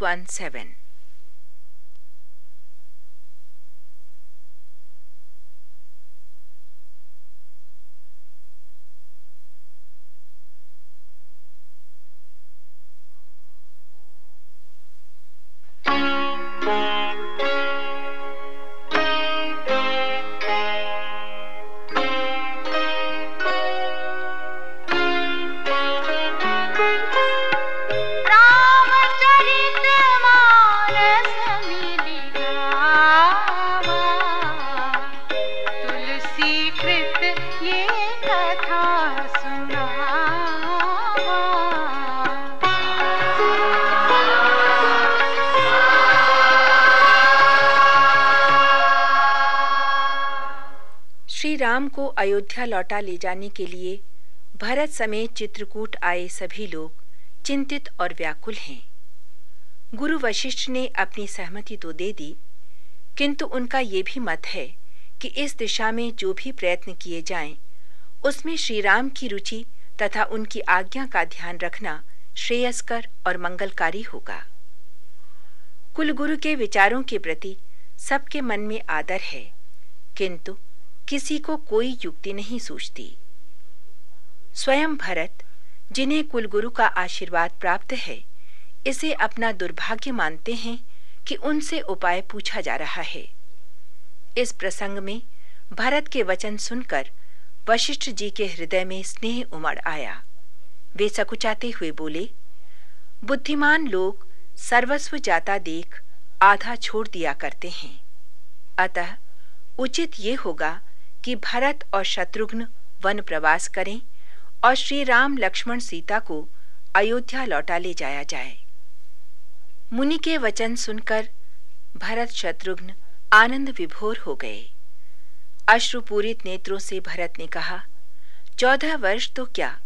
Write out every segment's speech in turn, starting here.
117. को अयोध्या लौटा ले जाने के लिए भरत समेत चित्रकूट आए सभी लोग चिंतित और व्याकुल हैं। गुरु वशिष्ठ ने अपनी सहमति तो दे दी किंतु उनका ये भी मत है कि इस दिशा में जो भी प्रयत्न किए जाएँ, उसमें श्री राम की रुचि तथा उनकी आज्ञा का ध्यान रखना श्रेयस्कर और मंगलकारी होगा। कुलगुरु के विचारों के प्रति सबके मन में आदर है किंतु किसी को कोई युक्ति नहीं सूझती। स्वयं भरत, जिन्हें कुलगुरु का आशीर्वाद प्राप्त है, इसे अपना दुर्भाग्य मानते हैं कि उनसे उपाय पूछा जा रहा है। इस प्रसंग में भरत के वचन सुनकर वशिष्ठ जी के हृदय में स्नेह उमड़ आया। वे सकुचाते हुए बोले, बुद्धिमान लोग सर्वस्व जाता देख आधा छोड़ दिया करते हैं। अतः उचित ये होगा कि भरत और शत्रुघ्न वन प्रवास करें और श्री राम लक्ष्मण सीता को अयोध्या लौटा ले जाया जाए। मुनि के वचन सुनकर भरत शत्रुघ्न आनंद विभोर हो गए। अश्रुपूरित नेत्रों से भरत ने कहा, चौदह वर्ष तो क्या?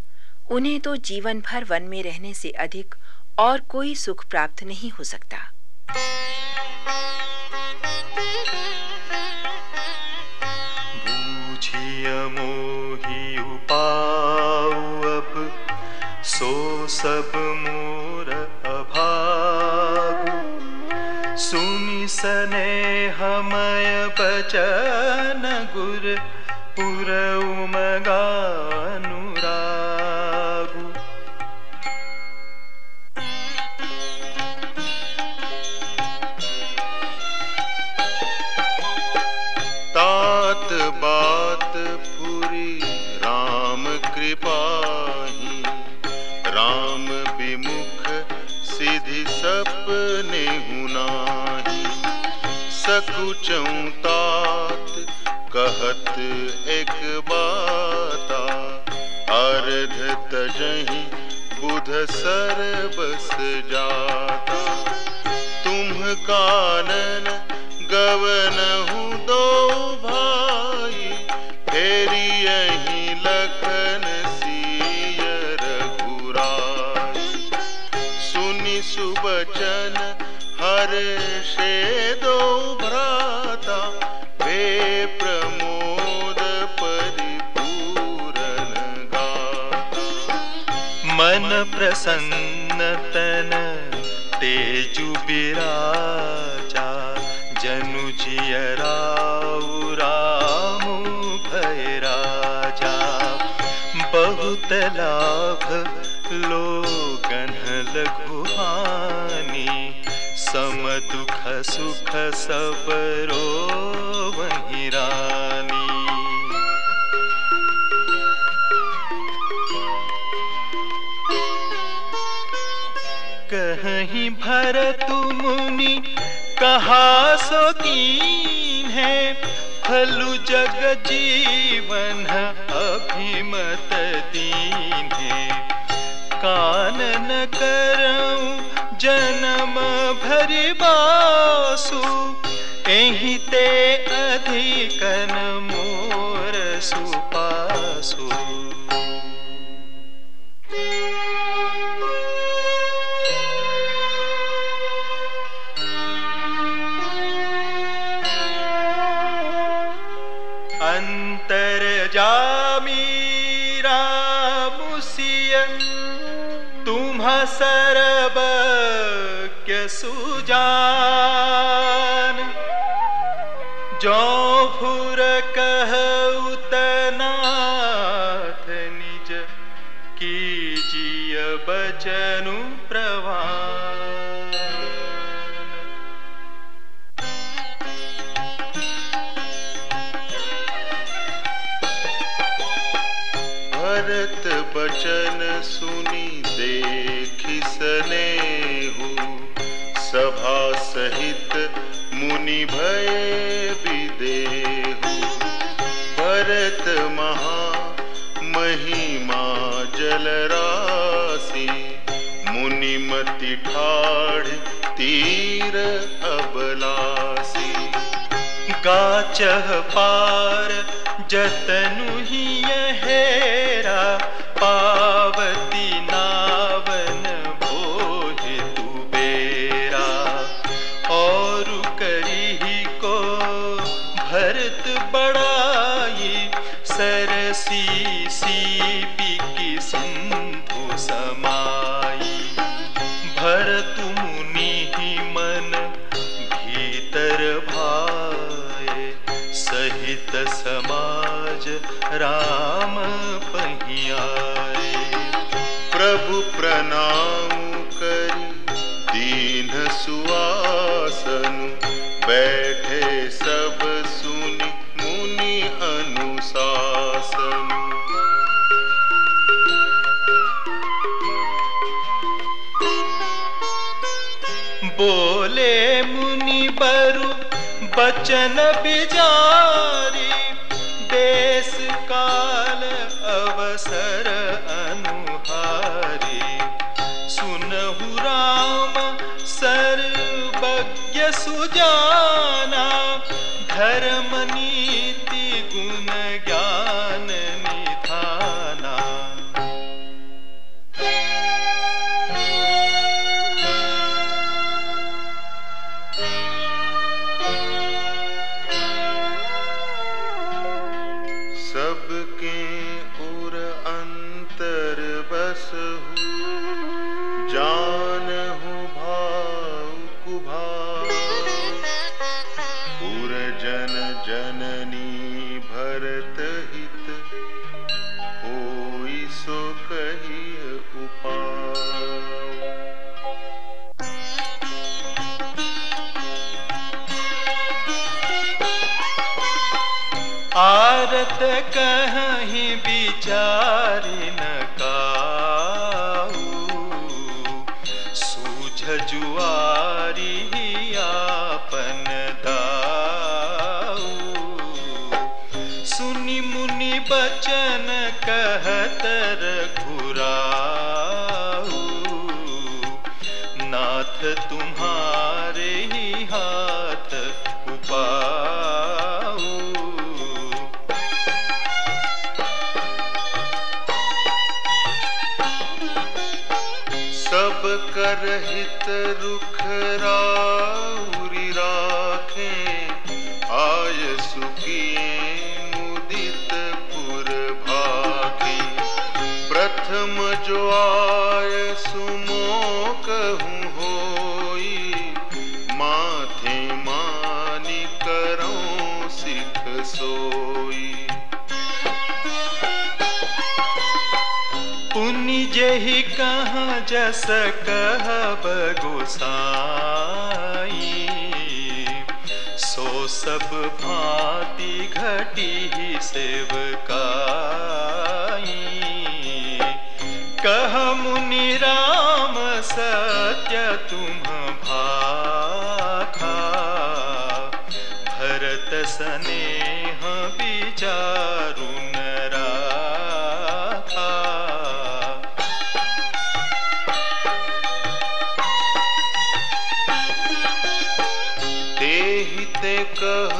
उन्हें तो जीवन भर वन में रहने से अधिक और कोई सुख प्राप्त नहीं हो सकता। सब मोर अभागु। सुनि सने हमय बचन गुर पुर उमगानुरागु अर्ध तजही बुध सर बस जाता। तुम कानन गवन हूँ दो भाई, फेरी यही लखन सुबचन हर से दो भ्राता, वे प्रमोद मन प्रसन्न तन तेजु बिराजा, जनु जियराऊ राम भय राजा बहुत लाभ लोगन लघुहानी सम दुख सुख सब रो भरत मुनि कहा सो दीन है। फलु जग जीवन अभिमत दीन है। कानन करऊं सरब के सुजान जो भूर कह भरत बचन सुनी देखि सने सभा सहित मुनि भय विदेहु भरत महा महिमा जल राशि, मुनिमति ठाढ़ तीर अबलासी। गाचह पार जतनु समाज राम पहियाए। प्रभु प्रणाम करी, दीन सुआसनु बैठे सब सुनि, मुनि अनुशासन। बोले मुनि बरु बचन बिजारी देश काल अवसर अनुहारी। सुनहु राम सर्वज्ञ सुजाना धर्म भरत हित होई सो कही उपाय। आरत कहीं विचार नाथ तुम्हारे ही हाथ जहि कहाँ जस कहब गोसाई सो सब भांति घटी ही सेवकाई। कह मुनि राम सत्य तुम भाखा Uh...